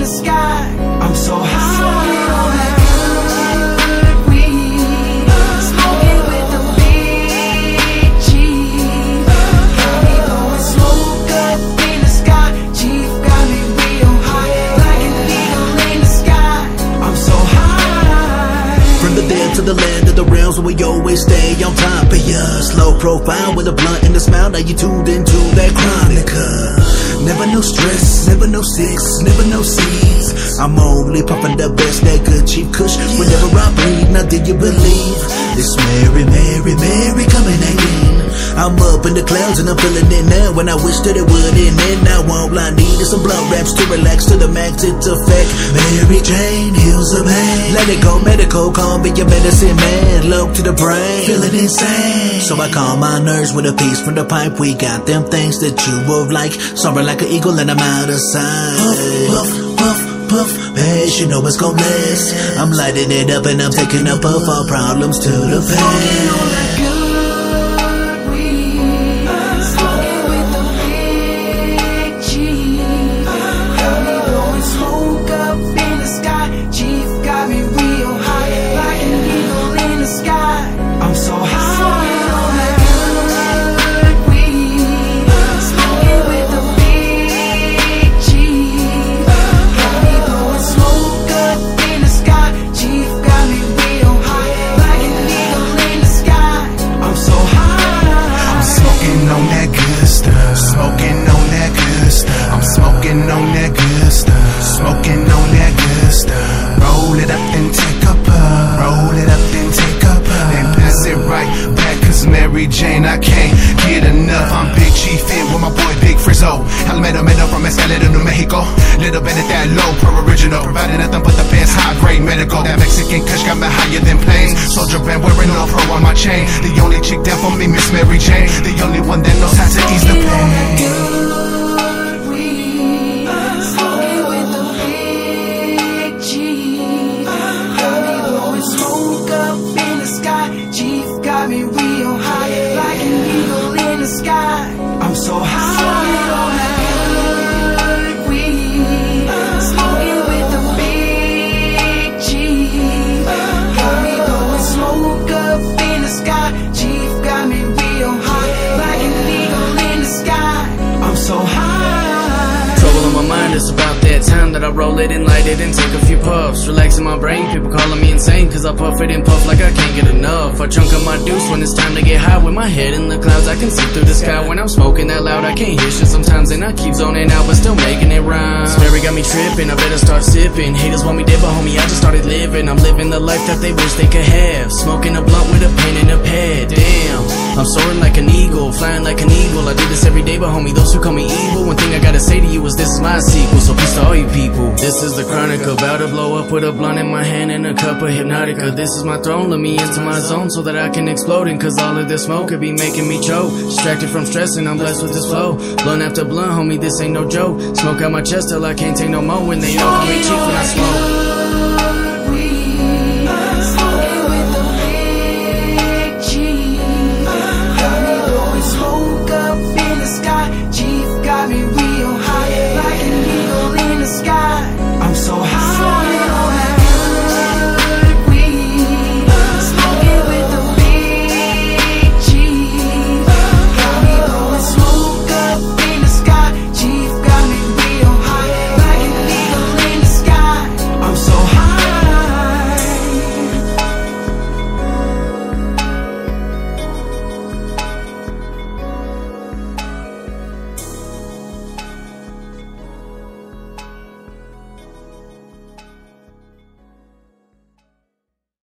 so high. From the dead to the land of the realms where we always stay on top of ya. Slow profile with a blunt and a smile. Now you tuned into that chronica. Never no stress, never no six, never no seeds. I'm only puffing the best, that good cheap kush. Whenever I bleed, now do you believe? It's Mary, Mary, Mary coming in. I'm up in the clouds and I'm feeling it now. When I wish that it would end, and I won't lie. Needed some blood wraps to relax to the max. It's a. Mary Jane heals the pain. Let it go, medical, calm, be your medicine man. Low to the brain, feeling insane. So I calm my nerves with a piece from the pipe. We got them things that you would like. Soaring like an eagle and I'm out of sight. Puff, puff, puff, puff. Pace, you know it's gon' last. I'm lighting it up and I'm taking a puff. All problems to the Smoking on past. Frizzo. Alameda, Medo from Escalera, New Mexico. Little bit of that low, pro original. Providing nothing but the best high grade medical. That Mexican kush got me higher than planes. Soldier band wearing no pro on my chain. The only chick down for me, Miss Mary Jane. The only one that knows how to ease the pain. got me real high, like an eagle in the sky. I'm so high. That I roll it and light it and take a few puffs. Relaxing my brain, people calling me insane, cause I puff it and puff like I can't get enough. I chunk up my deuce when it's time to get high. With my head in the clouds, I can see through the sky. When I'm smoking that loud, I can't hear shit sometimes, and I keep zoning out, but still making it rhyme. Sperry got me tripping, I better start sipping. Haters want me dead, but homie, I just started living. I'm living the life that they wish they could have. Smoking a blunt with a pen and a pad, damn. I'm soaring like an eagle, flying like an eagle. I do this every day, but homie, those who call me evil. One thing I gotta say to you is this is my sequel, so peace to all you people. This is the chronic, about to blow up with a blunt in my hand and a cup of hypnotica. This is my throne, let me into my zone so that I can explode. And cause all of this smoke could be making me choke. Distracted from stressing, I'm blessed with this flow. Blunt after blunt, homie, this ain't no joke. Smoke out my chest till I can't take no more. When they know I'm when I when